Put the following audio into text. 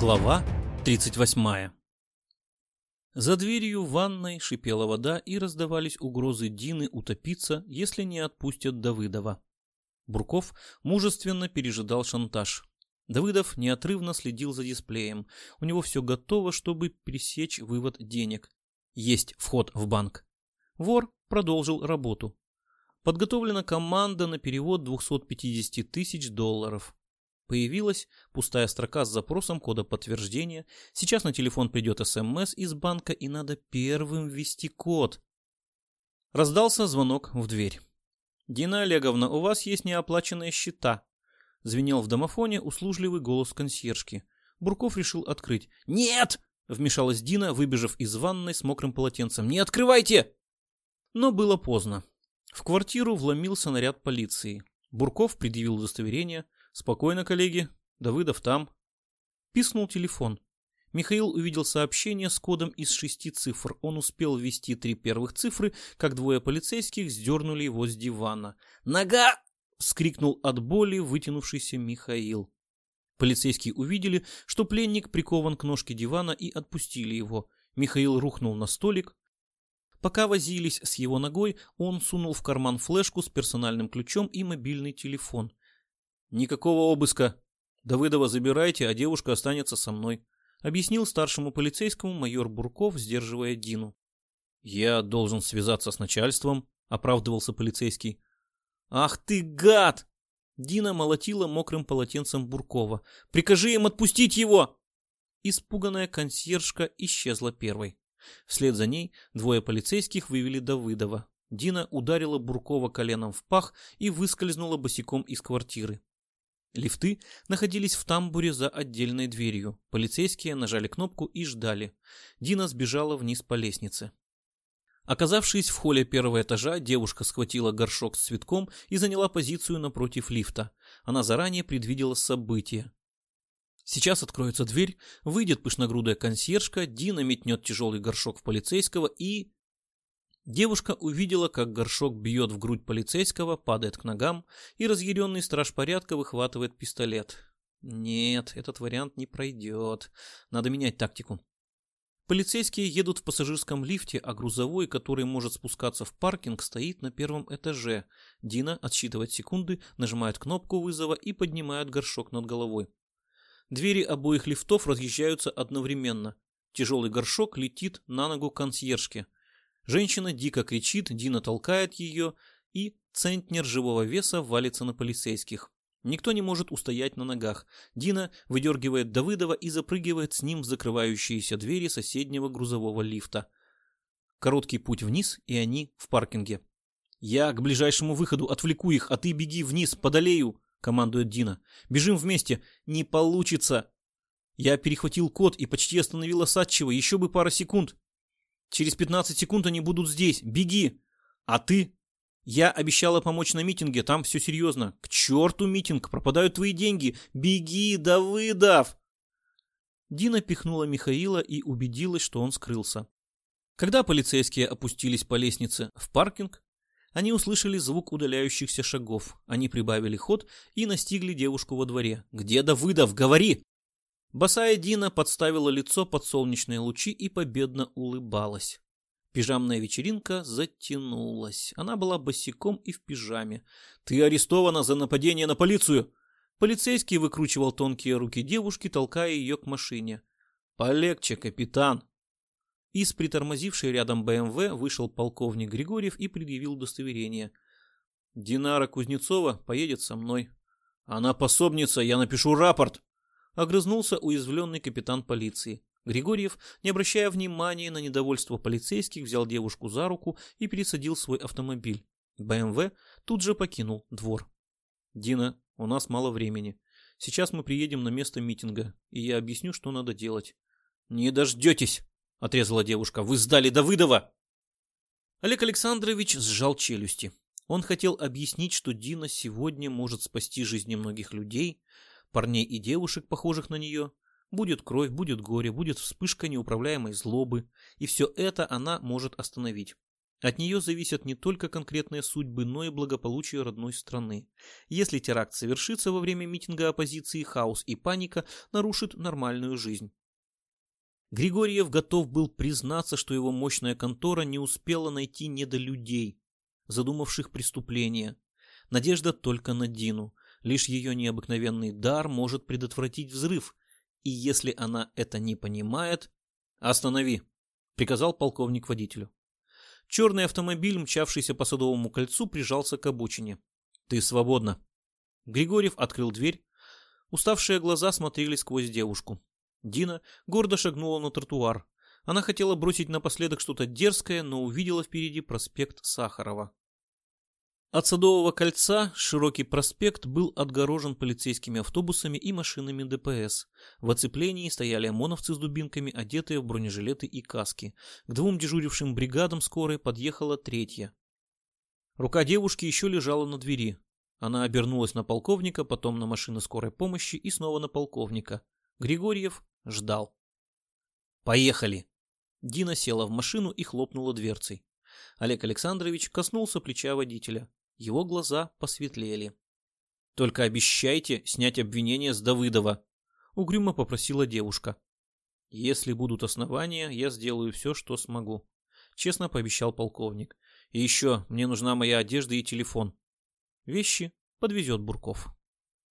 Глава 38 За дверью ванной шипела вода и раздавались угрозы Дины утопиться, если не отпустят Давыдова. Бурков мужественно пережидал шантаж. Давыдов неотрывно следил за дисплеем. У него все готово, чтобы пресечь вывод денег. Есть вход в банк. Вор продолжил работу. Подготовлена команда на перевод 250 тысяч долларов. Появилась пустая строка с запросом кода подтверждения. Сейчас на телефон придет СМС из банка и надо первым ввести код. Раздался звонок в дверь. «Дина Олеговна, у вас есть неоплаченные счета», — звенел в домофоне услужливый голос консьержки. Бурков решил открыть. «Нет!» — вмешалась Дина, выбежав из ванной с мокрым полотенцем. «Не открывайте!» Но было поздно. В квартиру вломился наряд полиции. Бурков предъявил удостоверение. «Спокойно, коллеги. Давыдов там». Писнул телефон. Михаил увидел сообщение с кодом из шести цифр. Он успел ввести три первых цифры, как двое полицейских сдернули его с дивана. «Нога!» — вскрикнул от боли вытянувшийся Михаил. Полицейские увидели, что пленник прикован к ножке дивана и отпустили его. Михаил рухнул на столик. Пока возились с его ногой, он сунул в карман флешку с персональным ключом и мобильный телефон. «Никакого обыска. Давыдова забирайте, а девушка останется со мной», объяснил старшему полицейскому майор Бурков, сдерживая Дину. «Я должен связаться с начальством», — оправдывался полицейский. «Ах ты гад!» Дина молотила мокрым полотенцем Буркова. «Прикажи им отпустить его!» Испуганная консьержка исчезла первой. Вслед за ней двое полицейских вывели Давыдова. Дина ударила Буркова коленом в пах и выскользнула босиком из квартиры. Лифты находились в тамбуре за отдельной дверью. Полицейские нажали кнопку и ждали. Дина сбежала вниз по лестнице. Оказавшись в холле первого этажа, девушка схватила горшок с цветком и заняла позицию напротив лифта. Она заранее предвидела события. Сейчас откроется дверь, выйдет пышногрудая консьержка, Дина метнет тяжелый горшок в полицейского и... Девушка увидела, как горшок бьет в грудь полицейского, падает к ногам, и разъяренный страж порядка выхватывает пистолет. Нет, этот вариант не пройдет. Надо менять тактику. Полицейские едут в пассажирском лифте, а грузовой, который может спускаться в паркинг, стоит на первом этаже. Дина отсчитывает секунды, нажимает кнопку вызова и поднимает горшок над головой. Двери обоих лифтов разъезжаются одновременно. Тяжелый горшок летит на ногу консьержки – Женщина дико кричит, Дина толкает ее, и центнер живого веса валится на полицейских. Никто не может устоять на ногах. Дина выдергивает Давыдова и запрыгивает с ним в закрывающиеся двери соседнего грузового лифта. Короткий путь вниз, и они в паркинге. «Я к ближайшему выходу отвлеку их, а ты беги вниз, под аллею!» — командует Дина. «Бежим вместе! Не получится!» Я перехватил код и почти остановил Осадчего. Еще бы пара секунд. Через 15 секунд они будут здесь. Беги. А ты? Я обещала помочь на митинге, там все серьезно. К черту митинг, пропадают твои деньги. Беги, Давыдов! Дина пихнула Михаила и убедилась, что он скрылся. Когда полицейские опустились по лестнице в паркинг, они услышали звук удаляющихся шагов. Они прибавили ход и настигли девушку во дворе. «Где Давыдов? Говори!» Босая Дина подставила лицо под солнечные лучи и победно улыбалась. Пижамная вечеринка затянулась. Она была босиком и в пижаме. «Ты арестована за нападение на полицию!» Полицейский выкручивал тонкие руки девушки, толкая ее к машине. «Полегче, капитан!» Из притормозившей рядом БМВ вышел полковник Григорьев и предъявил удостоверение. «Динара Кузнецова поедет со мной». «Она пособница, я напишу рапорт!» Огрызнулся уязвленный капитан полиции. Григорьев, не обращая внимания на недовольство полицейских, взял девушку за руку и пересадил свой автомобиль. БМВ тут же покинул двор. «Дина, у нас мало времени. Сейчас мы приедем на место митинга, и я объясню, что надо делать». «Не дождетесь!» — отрезала девушка. «Вы сдали Давыдова!» Олег Александрович сжал челюсти. Он хотел объяснить, что Дина сегодня может спасти жизни многих людей, парней и девушек, похожих на нее. Будет кровь, будет горе, будет вспышка неуправляемой злобы, и все это она может остановить. От нее зависят не только конкретные судьбы, но и благополучие родной страны. Если теракт совершится во время митинга оппозиции, хаос и паника нарушит нормальную жизнь. Григорьев готов был признаться, что его мощная контора не успела найти недолюдей, задумавших преступление. Надежда только на Дину. Лишь ее необыкновенный дар может предотвратить взрыв. И если она это не понимает... «Останови!» — приказал полковник водителю. Черный автомобиль, мчавшийся по Садовому кольцу, прижался к обочине. «Ты свободна!» Григорьев открыл дверь. Уставшие глаза смотрели сквозь девушку. Дина гордо шагнула на тротуар. Она хотела бросить напоследок что-то дерзкое, но увидела впереди проспект Сахарова. От Садового кольца широкий проспект был отгорожен полицейскими автобусами и машинами ДПС. В оцеплении стояли ОМОНовцы с дубинками, одетые в бронежилеты и каски. К двум дежурившим бригадам скорой подъехала третья. Рука девушки еще лежала на двери. Она обернулась на полковника, потом на машину скорой помощи и снова на полковника. Григорьев ждал. «Поехали!» Дина села в машину и хлопнула дверцей. Олег Александрович коснулся плеча водителя. Его глаза посветлели. «Только обещайте снять обвинение с Давыдова», — угрюмо попросила девушка. «Если будут основания, я сделаю все, что смогу», — честно пообещал полковник. «И еще мне нужна моя одежда и телефон. Вещи подвезет Бурков».